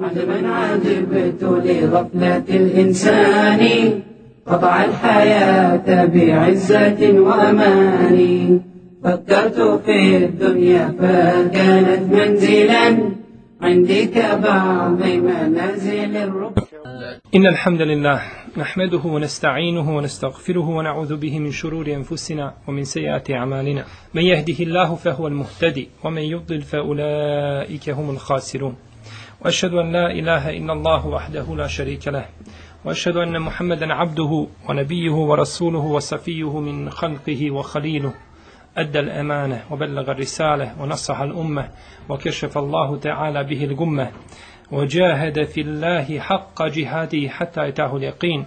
عجبا عجبت لغفلة الإنسان قطع الحياة بعزة وأمان. فكرت في الدنيا فكانت منزلا عندي كبعض منازل الركب إن الحمد لله نحمده ونستعينه ونستغفره ونعوذ به من شرور أنفسنا ومن سيئات أعمالنا. من يهده الله فهو المهتدي ومن يضلل فأولئك هم الخاسرون. وأشهد أن لا إله إلا الله وحده لا شريك له. وأشهد أن محمدا عبده ونبيه ورسوله وصفيه من خلقه وخليله. أدى الأمانة وبلغ الرسالة ونصح الأمة وكشف الله تعالى به الغمة. وجاهد في الله حق جهاده حتى أتاه اليقين.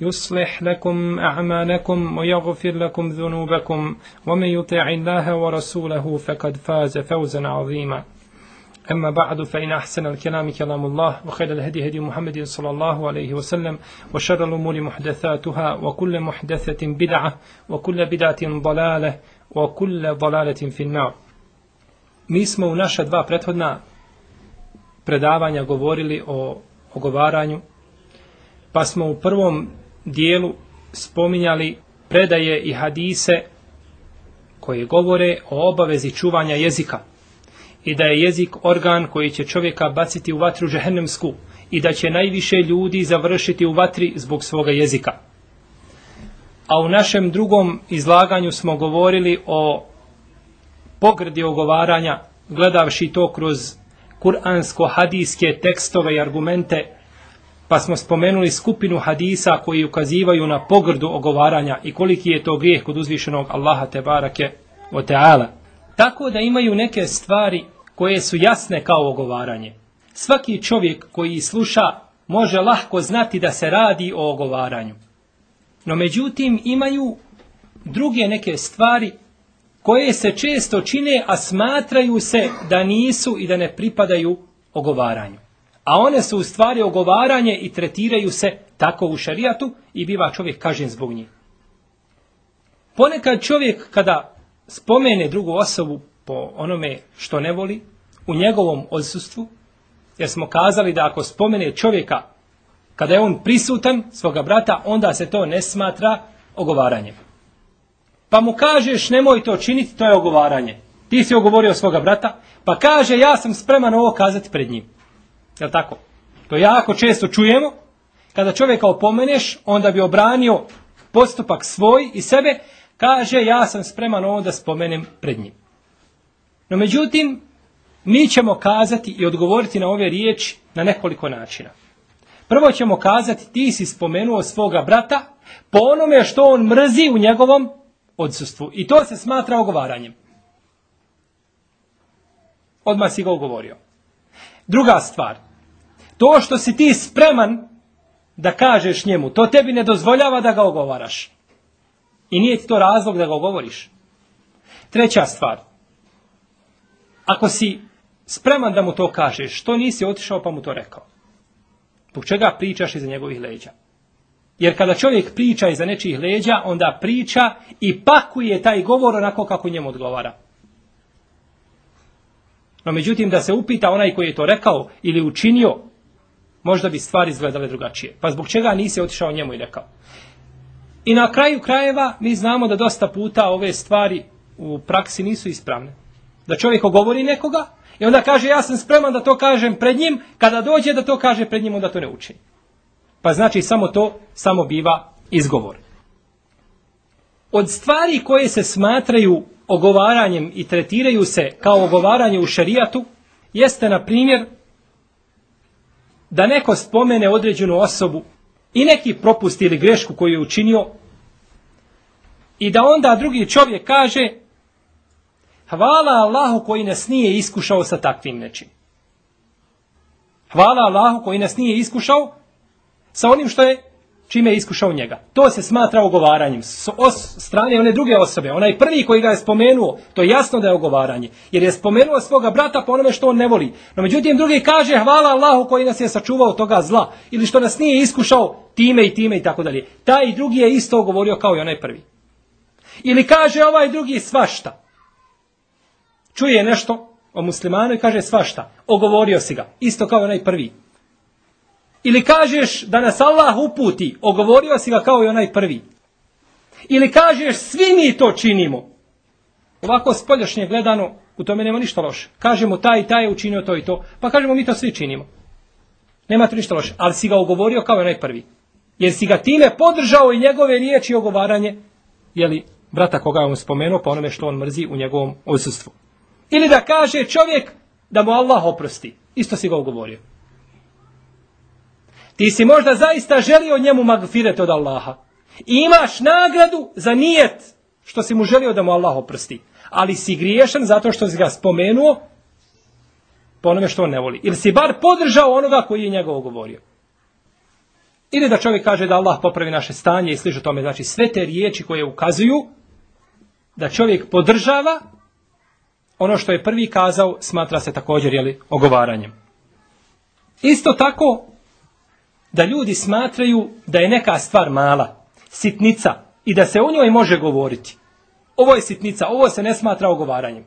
يصلح لكم أعمالكم ويغفر لكم ذنوبكم ومن يطع الله ورسوله فقد فاز فوزا عظيما. أما بعد فإن أحسن الكلام كلام الله وخير الهدي هدي محمد صلى الله عليه وسلم وشر الأمور محدثاتها وكل محدثة بدعة وكل بدعة ضلالة وكل ضلالة في النار. Mi smo u naša dva prethodna predavanja govorili o ogovaranju, pa smo u prvom dijelu spominjali predaje i hadise koje govore o obavezi čuvanja jezika i da je jezik organ koji će čovjeka baciti u vatru žehennemsku i da će najviše ljudi završiti u vatri zbog svoga jezika. A u našem drugom izlaganju smo govorili o pogrdi ogovaranja, gledavši to kroz kuransko-hadijske tekstove i argumente, pa smo spomenuli skupinu hadisa koji ukazivaju na pogrdu ogovaranja i koliki je to grijeh kod uzvišenog Allaha te barake o teala. Tako da imaju neke stvari koje su jasne kao ogovaranje. Svaki čovjek koji sluša može lahko znati da se radi o ogovaranju. No međutim imaju druge neke stvari koje se često čine, a smatraju se da nisu i da ne pripadaju ogovaranju. A one su u stvari ogovaranje i tretiraju se tako u šarijatu i biva čovjek kažen zbog njih. Ponekad čovjek kada spomene drugu osobu po onome što ne voli, u njegovom odsustvu, jer smo kazali da ako spomene čovjeka kada je on prisutan svoga brata, onda se to ne smatra ogovaranjem. Pa mu kažeš nemoj to činiti, to je ogovaranje. Ti si ogovorio svoga brata, pa kaže ja sam spreman ovo kazati pred njim. Je tako? To jako često čujemo. Kada čovjeka opomeneš, onda bi obranio postupak svoj i sebe, kaže ja sam spreman ovo da spomenem pred njim. No međutim, mi ćemo kazati i odgovoriti na ove riječi na nekoliko načina. Prvo ćemo kazati ti si spomenuo svoga brata po onome što on mrzi u njegovom odsustvu. I to se smatra ogovaranjem. Odmah si ga ugovorio. Druga stvar. To što si ti spreman da kažeš njemu, to tebi ne dozvoljava da ga ogovaraš. I nije ti to razlog da ga ogovoriš. Treća stvar. Ako si spreman da mu to kažeš, što nisi otišao pa mu to rekao? Zbog čega pričaš iza njegovih leđa? Jer kada čovjek priča iza nečijih leđa, onda priča i pakuje taj govor onako kako njemu odgovara. No međutim, da se upita onaj koji je to rekao ili učinio, možda bi stvari izgledale drugačije. Pa zbog čega nisi otišao njemu i rekao? I na kraju krajeva mi znamo da dosta puta ove stvari u praksi nisu ispravne. Da čovjek ogovori nekoga i onda kaže ja sam spreman da to kažem pred njim, kada dođe da to kaže pred njim, onda to ne učini. Pa znači samo to, samo biva izgovor. Od stvari koje se smatraju ogovaranjem i tretiraju se kao ogovaranje u šarijatu, jeste na primjer da neko spomene određenu osobu i neki propust ili grešku koju je učinio i da onda drugi čovjek kaže hvala Allahu koji nas nije iskušao sa takvim nečim. Hvala Allahu koji nas nije iskušao sa onim što je čime je iskušao njega. To se smatra ogovaranjem. S os, strane one druge osobe, onaj prvi koji ga je spomenuo, to je jasno da je ogovaranje. Jer je spomenuo svoga brata po onome što on ne voli. No međutim drugi kaže hvala Allahu koji nas je sačuvao toga zla. Ili što nas nije iskušao time i time i tako dalje. Taj drugi je isto govorio kao i onaj prvi. Ili kaže ovaj drugi svašta. Čuje nešto o muslimanu i kaže svašta. Ogovorio si ga. Isto kao onaj prvi. Ili kažeš da nas Allah uputi, ogovorio si ga kao i onaj prvi. Ili kažeš svi mi to činimo. Ovako spoljašnje gledano, u tome nema ništa loše. Kažemo taj i taj je učinio to i to, pa kažemo mi to svi činimo. Nema to ništa loše, ali si ga ogovorio kao i onaj prvi. Jer si ga time podržao i njegove riječi i ogovaranje, jeli, brata koga je on spomenuo, pa onome što on mrzi u njegovom odsustvu. Ili da kaže čovjek da mu Allah oprosti. Isto si ga ugovorio. Ti si možda zaista želio njemu magfiret od Allaha. I imaš nagradu za nijet što si mu želio da mu Allah oprosti. Ali si griješan zato što si ga spomenuo po onome što on ne voli. Ili si bar podržao onoga koji je njega govorio. Ili da čovjek kaže da Allah popravi naše stanje i sliže tome. Znači sve te riječi koje ukazuju da čovjek podržava ono što je prvi kazao smatra se također jeli, ogovaranjem. Isto tako da ljudi smatraju da je neka stvar mala, sitnica i da se o njoj može govoriti. Ovo je sitnica, ovo se ne smatra ogovaranjem.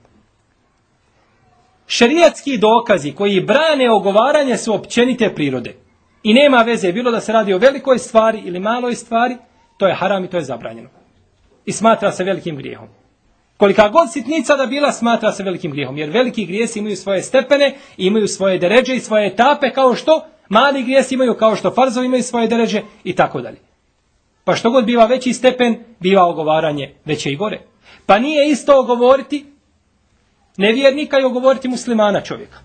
Šerijatski dokazi koji brane ogovaranje su općenite prirode. I nema veze, bilo da se radi o velikoj stvari ili maloj stvari, to je haram i to je zabranjeno. I smatra se velikim grijehom. Kolika god sitnica da bila, smatra se velikim grijehom. Jer veliki grijesi imaju svoje stepene, imaju svoje deređe i svoje etape, kao što mali grijesi imaju, kao što farzovi imaju svoje deređe i tako dalje. Pa što god biva veći stepen, biva ogovaranje veće i gore. Pa nije isto ogovoriti nevjernika i ogovoriti muslimana čovjeka.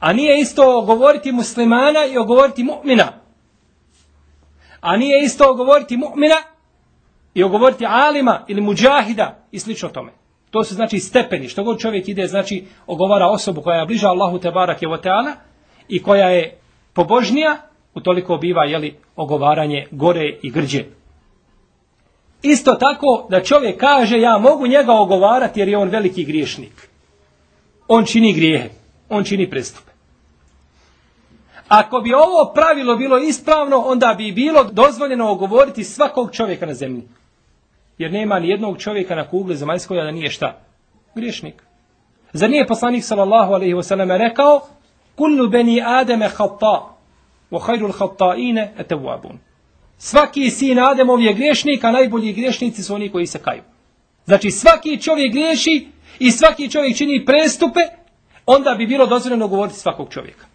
A nije isto ogovoriti muslimana i ogovoriti mu'mina. A nije isto ogovoriti mu'mina i ogovoriti alima ili muđahida i slično tome. To su znači stepeni. Što god čovjek ide, znači ogovara osobu koja je bliža Allahu te barak je i koja je pobožnija, utoliko biva jeli, ogovaranje gore i grđe. Isto tako da čovjek kaže ja mogu njega ogovarati jer je on veliki griješnik. On čini grijehe, on čini prestupe. Ako bi ovo pravilo bilo ispravno, onda bi bilo dozvoljeno ogovoriti svakog čovjeka na zemlji. Jer nema ni jednog čovjeka na kugli zemaljskoj da nije šta? Griješnik. Zar nije poslanik sallallahu alaihi wasallam rekao Kullu beni Ademe hatta wa khairul khatta'ine etewabun. Svaki sin Ademov je griješnik, a najbolji griješnici su oni koji se kaju. Znači svaki čovjek griješi i svaki čovjek čini prestupe, onda bi bilo dozvoljeno govoriti svakog čovjeka.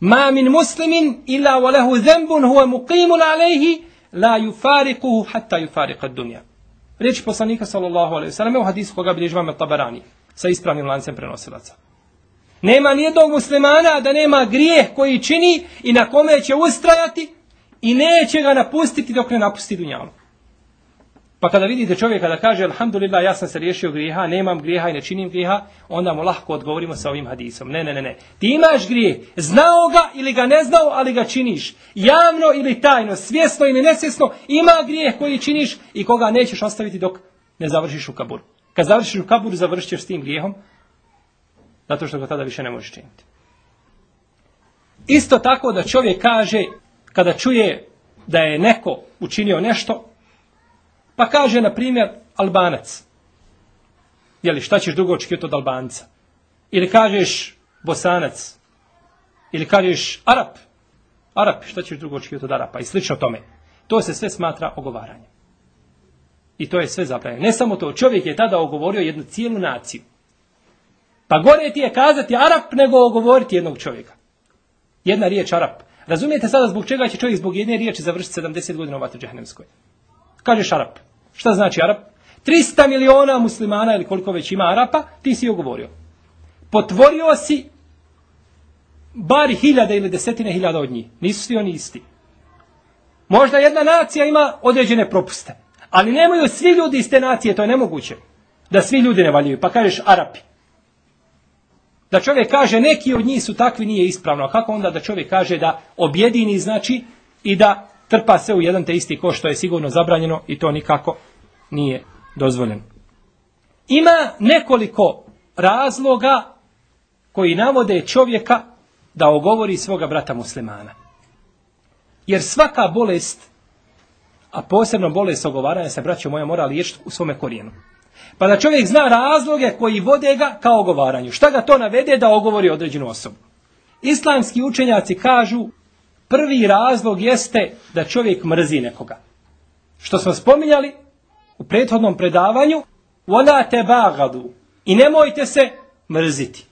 Ma min muslimin illa wa lahu zembun huwa muqimun alaihi la yufariquhu hatta yufariqa ad-dunya. Reči poslanika sallallahu alejhi ve sellem u hadisu koga bilježi vam Tabarani sa ispravnim lancem prenosilaca. Nema ni jednog muslimana da nema grijeh koji čini i na kome će ustrajati i neće ga napustiti dok ne napusti dunjalu. Pa kada vidite čovjeka da kaže alhamdulillah ja sam se riješio grijeha, nemam grijeha i ne činim grijeha, onda mu lahko odgovorimo sa ovim hadisom. Ne, ne, ne, ne. Ti imaš grijeh, znao ga ili ga ne znao, ali ga činiš. Javno ili tajno, svjesno ili nesvjesno, ima grijeh koji činiš i koga nećeš ostaviti dok ne završiš u kaburu. Kad završiš u kaburu, završit ćeš s tim grijehom, zato što ga tada više ne možeš činiti. Isto tako da čovjek kaže, kada čuje da je neko učinio nešto, Pa kaže, na primjer, Albanac. Jeli, šta ćeš drugo očekivati od Albanca? Ili kažeš Bosanac. Ili kažeš Arap. Arap, šta ćeš drugo očekivati od Arapa? I slično tome. To se sve smatra ogovaranje. I to je sve zapravo. Ne samo to, čovjek je tada ogovorio jednu cijelu naciju. Pa gore ti je kazati Arap nego ogovoriti jednog čovjeka. Jedna riječ Arap. Razumijete sada zbog čega će čovjek zbog jedne riječi završiti 70 godina u vatru džahnemskoj? Kažeš Arap. Šta znači Arap? 300 miliona muslimana ili koliko već ima Arapa, ti si joj govorio. Potvorio si bar hiljade ili desetine hiljada od njih. Nisu svi oni isti. Možda jedna nacija ima određene propuste. Ali nemaju svi ljudi iz te nacije, to je nemoguće. Da svi ljudi ne valjaju. Pa kažeš Arapi. Da čovjek kaže neki od njih su takvi nije ispravno. A kako onda da čovjek kaže da objedini znači i da trpa sve u jedan te isti ko što je sigurno zabranjeno i to nikako nije dozvoljeno. Ima nekoliko razloga koji navode čovjeka da ogovori svoga brata muslimana. Jer svaka bolest, a posebno bolest ogovaranja se, braćo moja, mora liječiti u svome korijenu. Pa da čovjek zna razloge koji vode ga kao ogovaranju. Šta ga to navede da ogovori određenu osobu? Islamski učenjaci kažu prvi razlog jeste da čovjek mrzi nekoga. Što smo spominjali u prethodnom predavanju, vola te bagadu i nemojte se mrziti.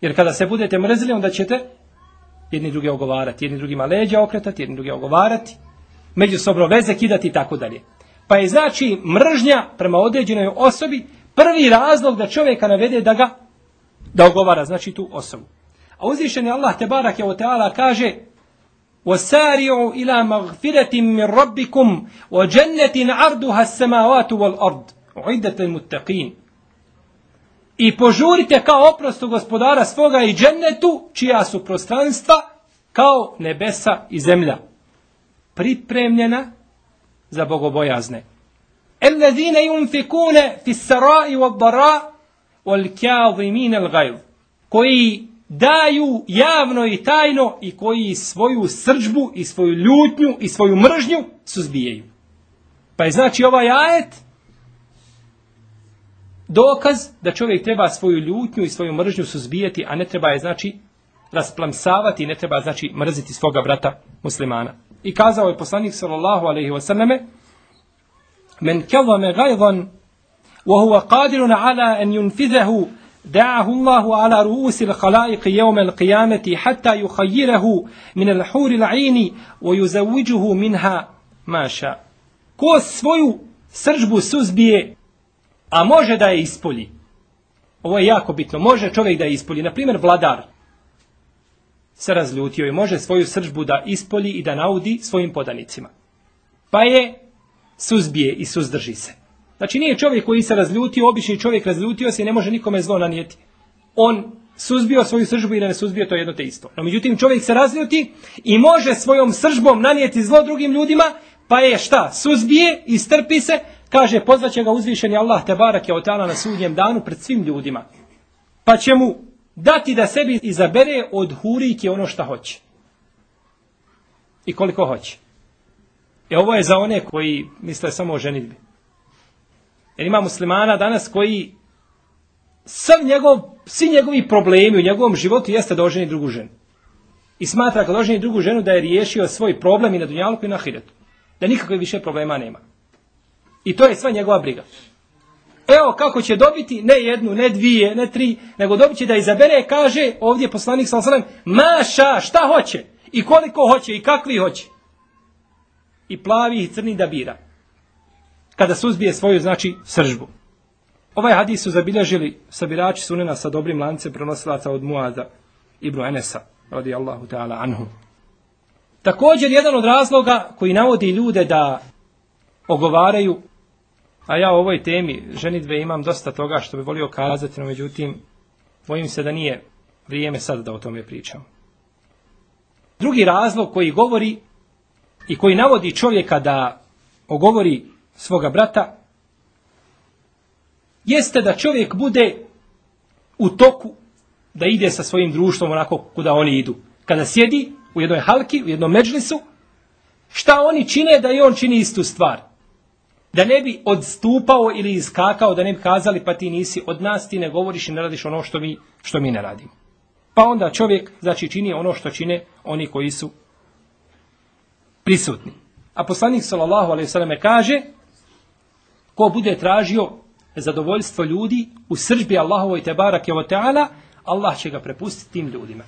Jer kada se budete mrzili, onda ćete jedni druge ogovarati, jedni drugima leđa okretati, jedni druge ogovarati, međusobno veze kidati i tako dalje. Pa je znači mržnja prema određenoj osobi prvi razlog da čovjeka navede da ga da ogovara, znači tu osobu. A uzvišeni Allah te barak je o teala kaže وَسَارِعُوا إِلَى مَغْفِرَةٍ مِّن رَبِّكُمْ وَجَنَّةٍ عَرْضُهَا السَّمَاوَاتُ وَالْأَرْضِ عِدَّةً الْمُتَّقِينَ I požurite kao oprostu gospodara svoga i džennetu, čija su prostranstva kao nebesa i zemlja. Pripremljena za bogobojazne. Ellezine yunfikune fissara i dara wal kjazimine l'gajv. Koji daju javno i tajno i koji svoju srđbu i svoju ljutnju i svoju mržnju suzbijaju. Pa je znači ovaj ajet dokaz da čovjek treba svoju ljutnju i svoju mržnju suzbijati, a ne treba je znači rasplamsavati i ne treba znači mrziti svoga brata muslimana. I kazao je poslanik sallallahu alejhi ve selleme: "Men kazama ghayzan wa huwa qadirun ala an yunfizahu دعه الله على رؤوس الخلائق يوم القيامة حتى يخيره من الحور العين ويزوجه منها ما شاء ko svoju sržbu suzbije, a može da je ispolji. Ovo je jako bitno. Može čovjek da je ispolji. Naprimjer, vladar se razljutio i može svoju sržbu da ispolji i da naudi svojim podanicima. Pa je suzbije i suzdrži se. Znači nije čovjek koji se razljutio, obični čovjek razljutio se i ne može nikome zlo nanijeti. On suzbio svoju sržbu i da ne suzbio to jedno te isto. No međutim čovjek se razljuti i može svojom sržbom nanijeti zlo drugim ljudima, pa je šta? Suzbije i strpi se, kaže pozvaće ga uzvišeni Allah te je otala na sudnjem danu pred svim ljudima. Pa će mu dati da sebi izabere od hurike ono šta hoće. I koliko hoće. E ovo je za one koji misle samo o ženitbi. Jer ima muslimana danas koji sav njegov, svi njegovi problemi u njegovom životu jeste da oženi drugu ženu. I smatra kad oženi drugu ženu da je riješio svoj problem i na dunjalku i na hiretu. Da nikakve više problema nema. I to je sva njegova briga. Evo kako će dobiti ne jednu, ne dvije, ne tri, nego dobit će da izabere, kaže ovdje poslanik sa maša, šta hoće, i koliko hoće, i kakvi hoće. I plavi i crni da bira kada suzbije svoju, znači, sržbu. Ovaj hadis su zabilježili sabirači sunena sa dobrim lancem prenosilaca od Muaza ibn Enesa, radijallahu ta'ala anhu. Također, jedan od razloga koji navodi ljude da ogovaraju, a ja u ovoj temi ženitve imam dosta toga što bi volio kazati, no međutim, bojim se da nije vrijeme sad da o tome pričam. Drugi razlog koji govori i koji navodi čovjeka da ogovori svoga brata, jeste da čovjek bude u toku da ide sa svojim društvom onako kuda oni idu. Kada sjedi u jednoj halki, u jednom međlisu, šta oni čine da i on čini istu stvar. Da ne bi odstupao ili iskakao, da ne bi kazali pa ti nisi od nas, ti ne govoriš i ne radiš ono što mi, što mi ne radimo. Pa onda čovjek znači čini ono što čine oni koji su prisutni. A poslanik sallallahu alejhi ve kaže: ko bude tražio zadovoljstvo ljudi u sržbi Allahovoj te barake o teala, Allah će ga prepustiti tim ljudima.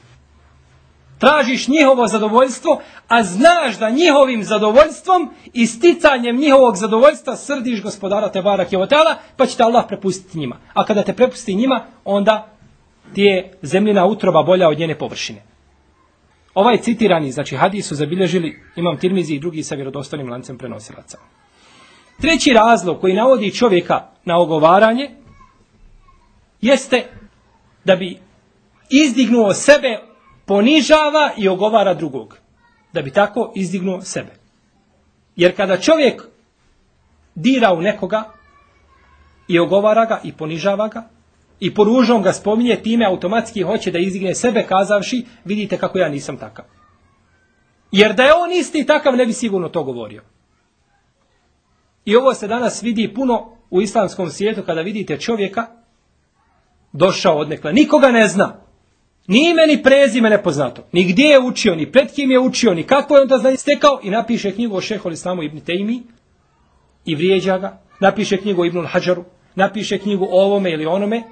Tražiš njihovo zadovoljstvo, a znaš da njihovim zadovoljstvom i sticanjem njihovog zadovoljstva srdiš gospodara te barake o teala, pa će te Allah prepustiti njima. A kada te prepusti njima, onda ti je zemljina utroba bolja od njene površine. Ovaj citirani, znači hadis su zabilježili, imam tirmizi i drugi sa vjerodostanim lancem prenosilaca. Treći razlog koji navodi čovjeka na ogovaranje jeste da bi izdignuo sebe, ponižava i ogovara drugog. da bi tako izdignuo sebe. Jer kada čovjek dira u nekoga i ogovara ga i ponižava ga i poružom ga spominje, time automatski hoće da izdigne sebe kazavši, vidite kako ja nisam takav. Jer da je on isti takav, ne bi sigurno to govorio. I ovo se danas vidi puno u islamskom svijetu kada vidite čovjeka došao odnekle. Nikoga ne zna. Ni ime, ni prezime nepoznato. Ni gdje je učio, ni pred kim je učio, ni kako je on to znanje stekao i napiše knjigu o šehu islamu ibn Tejmi i vrijeđa ga. Napiše knjigu o ibn Hađaru, napiše knjigu o ovome ili onome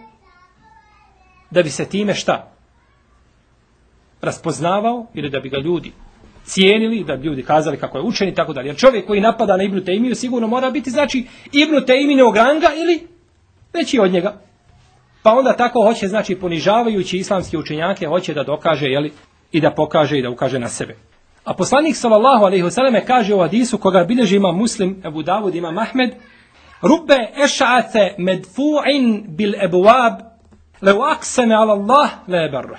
da bi se time šta? Raspoznavao ili da bi ga ljudi cijenili, da bi ljudi kazali kako je učen i tako dalje. Jer čovjek koji napada na Ibnu Tejmiju sigurno mora biti, znači, Ibnu Tejminog ranga ili veći od njega. Pa onda tako hoće, znači, ponižavajući islamski učenjake, hoće da dokaže, jeli, i da pokaže i da ukaže na sebe. A poslanik sallallahu alejhi ve kaže u hadisu koga bilježi ima Muslim, Abu Davud ima Ahmed, Rubbe eš'ate medfu'in bil abwab law aqsama ala Allah la.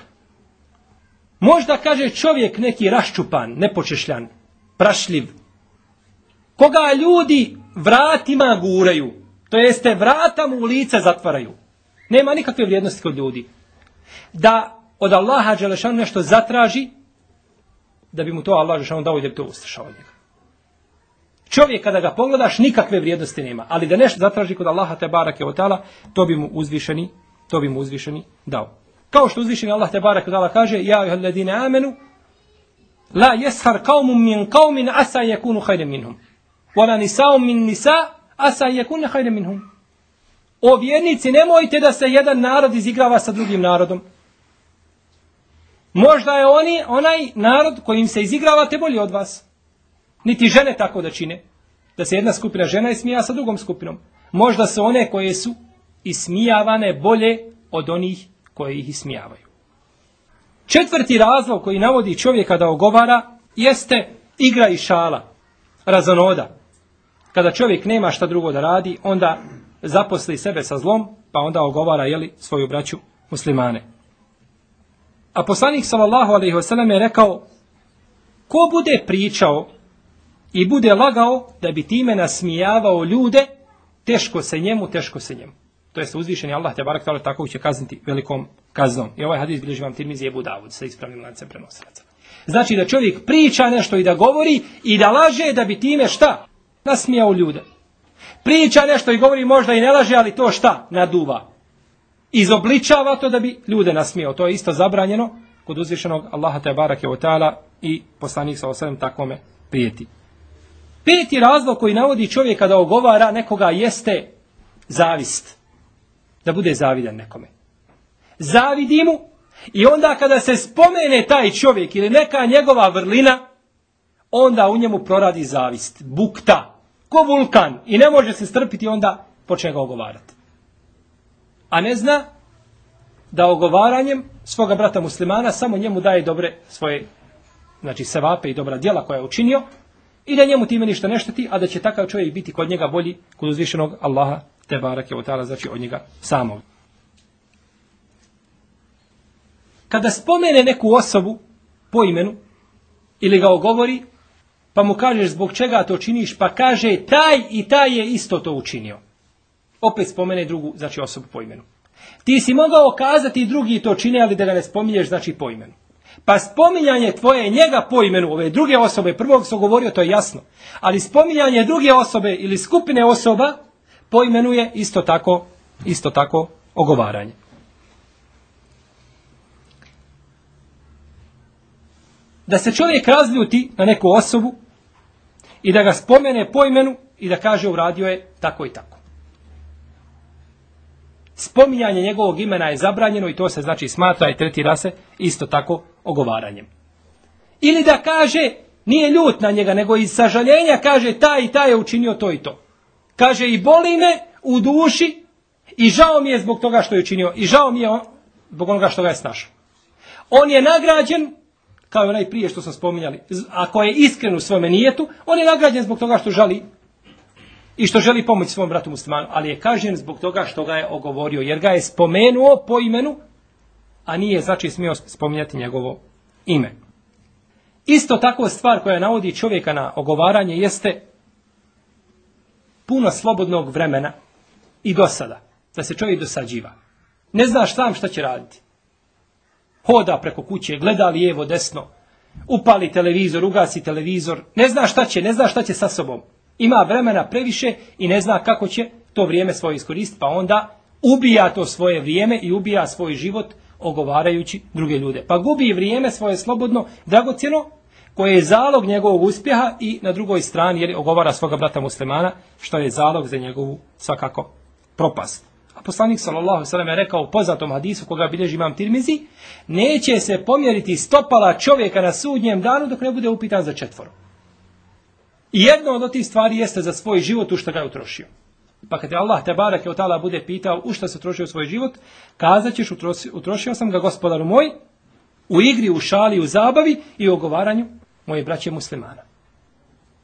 Možda kaže čovjek neki raščupan, nepočešljan, prašljiv, koga ljudi vratima guraju, to jeste vrata mu u lice zatvaraju. Nema nikakve vrijednosti kod ljudi. Da od Allaha Đelešanu nešto zatraži, da bi mu to Allah Đelešanu dao i da bi to od njega. Čovjek kada ga pogledaš nikakve vrijednosti nema, ali da nešto zatraži kod Allaha te barake od tala, to bi mu uzvišeni, to bi mu uzvišeni dao. Kao što uzvišeni Allah te barake od tala kaže, ja ih ladine amenu, la jeshar kaumum min kaumin asa yakunu hajde minhum. Wala nisaum min nisa asa yakunu hajde minhum. O vjernici, nemojte da se jedan narod izigrava sa drugim narodom. Možda je oni, onaj narod kojim se izigravate bolji od vas. Niti žene tako da čine. Da se jedna skupina žena ismija sa drugom skupinom. Možda su one koje su ismijavane bolje od onih koje ih ismijavaju. Četvrti razlog koji navodi čovjeka da ogovara jeste igra i šala, razonoda. Kada čovjek nema šta drugo da radi, onda zaposli sebe sa zlom, pa onda ogovara jeli, svoju braću muslimane. A poslanik sallallahu alejhi ve sellem je rekao ko bude pričao i bude lagao da bi time nasmijavao ljude, teško se njemu, teško se njemu. To jest uzvišeni Allah te barak tako će kazniti velikom kaznom. I ovaj hadis bilježi vam Tirmizi Ebu Davud sa ispravnim lancem prenosilaca. Znači da čovjek priča nešto i da govori i da laže da bi time šta? Nasmijao ljude. Priča nešto i govori možda i ne laže, ali to šta? Naduva. Izobličava to da bi ljude nasmijao. To je isto zabranjeno kod uzvišenog Allaha te barake o i poslanik sa osvrem takvome prijeti. Peti razlog koji navodi čovjeka da ogovara nekoga jeste zavist. Da bude zavidan nekome. Zavidi mu i onda kada se spomene taj čovjek ili neka njegova vrlina, onda u njemu proradi zavist. Bukta. Ko vulkan. I ne može se strpiti onda počne ga ogovarati. A ne zna da ogovaranjem svoga brata muslimana samo njemu daje dobre svoje znači sevape i dobra djela koja je učinio i da njemu time ništa ne šteti, a da će takav čovjek biti kod njega bolji kod uzvišenog Allaha te barake od ta'ala, znači od njega samog. Kada spomene neku osobu po imenu ili ga ogovori, pa mu kažeš zbog čega to činiš, pa kaže taj i taj je isto to učinio. Opet spomene drugu, znači osobu po imenu. Ti si mogao kazati drugi to čine, ali da ga ne spominješ, znači po imenu. Pa spominjanje tvoje njega po imenu ove druge osobe, prvog se govorio, to je jasno. Ali spominjanje druge osobe ili skupine osoba po imenu je isto tako, isto tako ogovaranje. Da se čovjek razljuti na neku osobu i da ga spomene po imenu i da kaže uradio je tako i tako. Spominjanje njegovog imena je zabranjeno i to se znači smatra i tretira se isto tako ogovaranjem. Ili da kaže, nije ljut na njega, nego iz sažaljenja kaže taj i taj je učinio to i to. Kaže i boli me u duši i žao mi je zbog toga što je učinio i žao mi je on, zbog onoga što ga je snašao. On je nagrađen, kao i onaj prije što smo spominjali, ako je iskren u svome nijetu, on je nagrađen zbog toga što žali i što želi pomoći svom bratu muslimanu, ali je kažen zbog toga što ga je ogovorio, jer ga je spomenuo po imenu, a nije znači smio spominjati njegovo ime. Isto tako stvar koja navodi čovjeka na ogovaranje jeste puno slobodnog vremena i dosada. Da se čovjek dosađiva. Ne znaš sam šta će raditi. Hoda preko kuće, gleda lijevo, desno, upali televizor, ugasi televizor, ne zna šta će, ne zna šta će sa sobom. Ima vremena previše i ne zna kako će to vrijeme svoje iskoristiti, pa onda ubija to svoje vrijeme i ubija svoj život ogovarajući druge ljude. Pa gubi vrijeme svoje slobodno, dragocjeno, koje je zalog njegovog uspjeha i na drugoj strani jer ogovara svoga brata muslimana, što je zalog za njegovu svakako propast. Poslanik sallallahu sallam je rekao u poznatom hadisu koga bilježi imam tirmizi, neće se pomjeriti stopala čovjeka na sudnjem danu dok ne bude upitan za četvoro. I jedno od tih stvari jeste za svoj život u što ga je utrošio. Pa kad je Allah te barak je tala bude pitao u što se utrošio svoj život, kazat ćeš utrošio sam ga gospodaru moj u igri, u šali, u zabavi i u ogovaranju moje braće muslimana.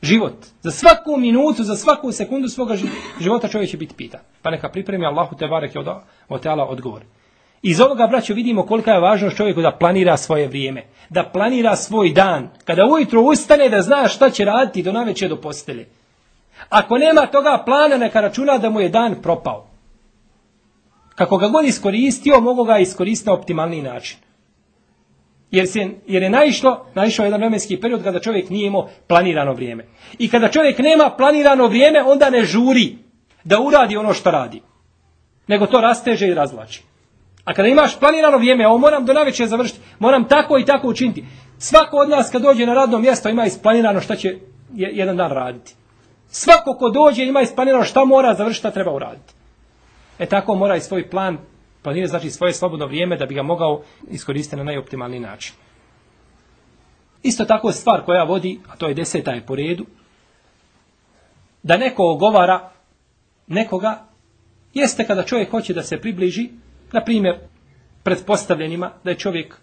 Život. Za svaku minutu, za svaku sekundu svoga života čovjek će biti pitan. Pa neka pripremi Allahu te barek od teala odgovor. Iz ovoga, braćo, vidimo kolika je važnost čovjeku da planira svoje vrijeme. Da planira svoj dan. Kada ujutro ustane da zna šta će raditi do naveče do postelje. Ako nema toga plana, neka računa da mu je dan propao. Kako ga god iskoristio, mogu ga iskoristiti na optimalni način. Jer, se, jer je naišlo, naišao jedan vremenski period kada čovjek nije imao planirano vrijeme. I kada čovjek nema planirano vrijeme, onda ne žuri da uradi ono što radi. Nego to rasteže i razvlači. A kada imaš planirano vrijeme, ovo moram do naveče završiti, moram tako i tako učiniti. Svako od nas kad dođe na radno mjesto ima isplanirano šta će jedan dan raditi. Svako ko dođe ima isplanirano šta mora završiti, šta treba uraditi. E tako mora i svoj plan planirati, znači svoje slobodno vrijeme da bi ga mogao iskoristiti na najoptimalniji način. Isto tako stvar koja vodi, a to je deseta je po redu, da neko ogovara nekoga, jeste kada čovjek hoće da se približi, na primjer, pretpostavljenima da je čovjek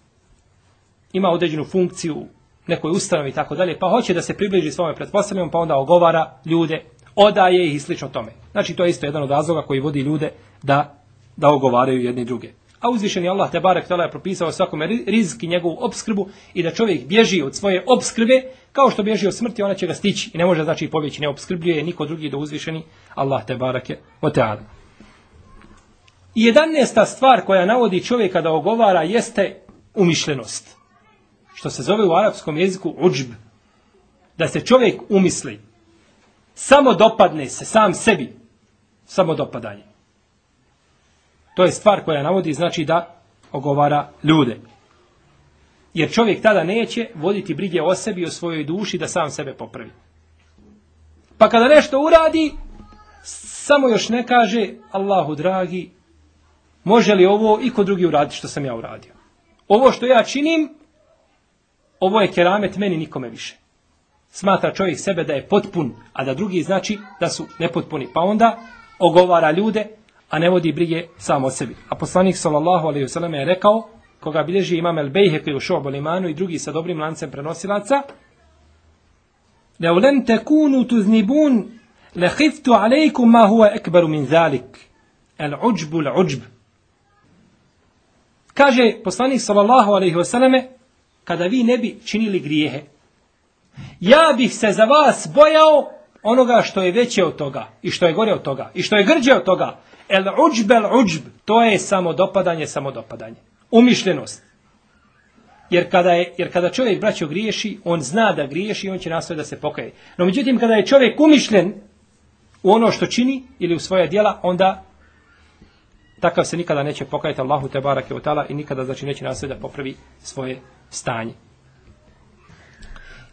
ima određenu funkciju nekoj ustanovi i tako dalje, pa hoće da se približi svome pretpostavljenom, pa onda ogovara ljude, odaje ih i slično tome. Znači, to je isto jedan od razloga koji vodi ljude da, da ogovaraju jedni druge. A uzvišeni Allah te barek je propisao svakome rizik i njegovu obskrbu i da čovjek bježi od svoje obskrbe kao što bježi od smrti, ona će ga stići i ne može znači pobjeći, ne obskrbljuje niko drugi do uzvišeni Allah te barake o teala. I jedanesta stvar koja navodi čovjeka da ogovara jeste umišljenost što se zove u arapskom jeziku uđb. Da se čovjek umisli. Samo dopadne se sam sebi. Samo dopadanje. To je stvar koja navodi znači da ogovara ljude. Jer čovjek tada neće voditi brige o sebi i o svojoj duši da sam sebe popravi. Pa kada nešto uradi, samo još ne kaže Allahu dragi, može li ovo i kod drugi uraditi što sam ja uradio. Ovo što ja činim, ovo je keramet meni nikome više. Smatra čovjek sebe da je potpun, a da drugi znači da su nepotpuni. Pa onda ogovara ljude, a ne vodi brige samo o sebi. A poslanik sallallahu alejhi ve je rekao, koga bilježi imam el Bejheki u Šo'bul imanu i drugi sa dobrim lancem prenosilaca, لو لم تكونوا تذنبون لخفت عليكم ما هو أكبر من ذلك العجب العجب kaže poslanik sallallahu alejhi ve selleme kada vi ne bi činili grijehe. Ja bih se za vas bojao onoga što je veće od toga i što je gore od toga i što je grđe od toga. El uđb el uđb, to je samodopadanje, samodopadanje. Umišljenost. Jer kada, je, jer kada čovjek braćo griješi, on zna da griješi i on će nastoje da se pokaje. No međutim, kada je čovjek umišljen u ono što čini ili u svoje djela, onda takav se nikada neće pokajati Allahu te barake i nikada znači neće nastoje da popravi svoje stanje.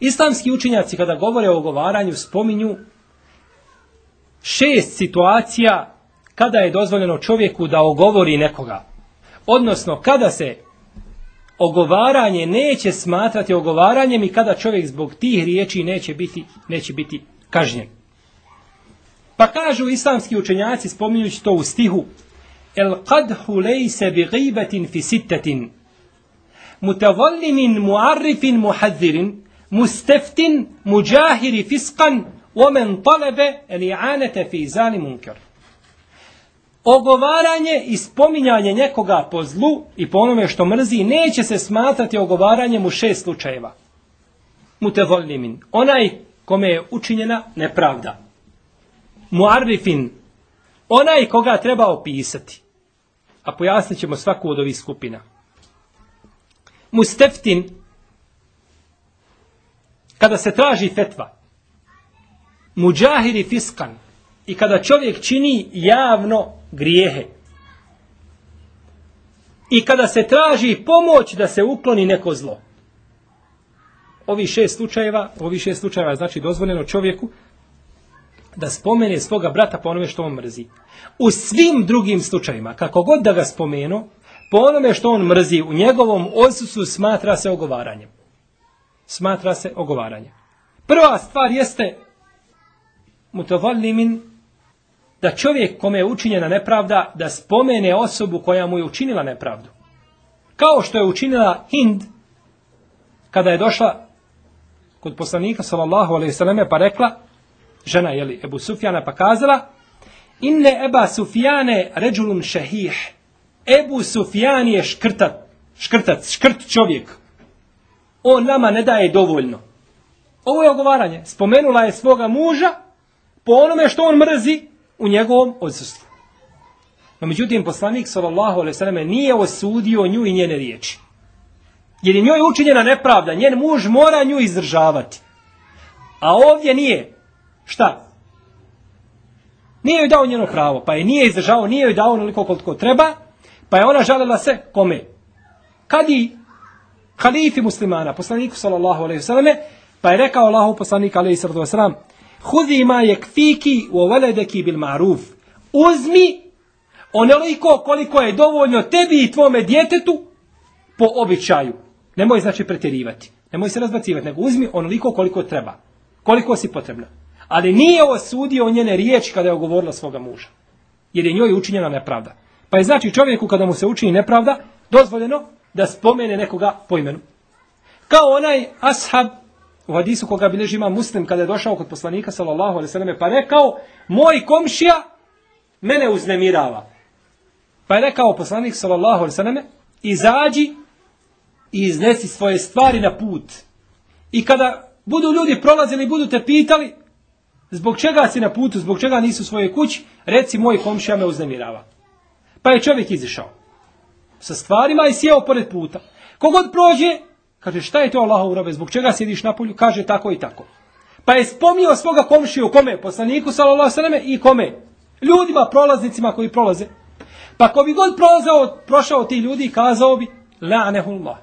Islamski učenjaci kada govore o ogovaranju spominju šest situacija kada je dozvoljeno čovjeku da ogovori nekoga. Odnosno kada se ogovaranje neće smatrati ogovaranjem i kada čovjek zbog tih riječi neće biti, neće biti kažnjen. Pa kažu islamski učenjaci spominjući to u stihu El qadhu lejse bi gibetin fi sittetin mutavallimin muarrifin muhadhirin musteftin muđahiri fiskan omen talebe li'anete fi zani munkar. Ogovaranje i spominjanje nekoga po zlu i po onome što mrzi neće se smatrati ogovaranjem u šest slučajeva. Mutevolimin. Onaj kome je učinjena nepravda. Muarrifin. Onaj koga treba opisati. A pojasnit ćemo svaku od ovih skupina. Musteftin. Kada se traži fetva. Muđahiri fiskan. I kada čovjek čini javno grijehe. I kada se traži pomoć da se ukloni neko zlo. Ovi šest slučajeva, ovi šest slučajeva znači dozvoljeno čovjeku da spomene svoga brata po onome što on mrzi. U svim drugim slučajima, kako god da ga spomenu, po onome što on mrzi, u njegovom odsusu smatra se ogovaranjem. Smatra se ogovaranjem. Prva stvar jeste mutovollimin da čovjek kome je učinjena nepravda, da spomene osobu koja mu je učinila nepravdu. Kao što je učinila Hind, kada je došla kod poslanika, sallallahu alaihi sallam, pa rekla, žena, jeli, Ebu Sufjana, pa kazala, inne Eba Sufjane ređulun šehih. Ebu Sufjan je škrtat, škrtac, škrt čovjek. On nama ne daje dovoljno. Ovo je ogovaranje. Spomenula je svoga muža po onome što on mrzi, u njegovom odsustvu. No međutim, poslanik selleme nije osudio nju i njene riječi. Jer je njoj učinjena nepravda, njen muž mora nju izdržavati. A ovdje nije. Šta? Nije joj dao njeno pravo, pa je nije izdržavao, nije joj dao onoliko koliko treba, pa je ona žalela se kome? Kadi halifi muslimana, poslaniku sallallahu alejhi ve selleme, pa je rekao Allahu poslanik alejhi salatu vesselam: Hudi ma yakfiki wa waladaki bil ma'ruf. Uzmi onoliko koliko je dovoljno tebi i tvome djetetu po običaju. Nemoj znači pretjerivati. Nemoj se razbacivati, nego uzmi onoliko koliko treba. Koliko si potrebna. Ali nije osudio njene riječi kada je ogovorila svoga muža. Jer je njoj učinjena nepravda. Pa je znači čovjeku kada mu se učini nepravda, dozvoljeno da spomene nekoga po imenu. Kao onaj ashab u hadisu koga bilježi ima muslim kada je došao kod poslanika sallallahu alaihi sallam pa rekao moj komšija mene uznemirava. Pa je rekao poslanik sallallahu alaihi sallam izađi i iznesi svoje stvari na put. I kada budu ljudi prolazili budu te pitali zbog čega si na putu, zbog čega nisu svoje kući, reci moj komšija me uznemirava. Pa je čovjek izišao sa stvarima i sjeo pored puta. Kogod prođe, Kaže, šta je to Allahov robe, zbog čega sjediš na polju? Kaže, tako i tako. Pa je spomnio svoga komšiju, kome? Poslaniku, sallallahu sallam, i kome? Ljudima, prolaznicima koji prolaze. Pa ko bi god prolazao, prošao ti ljudi, kazao bi, la'anehullah.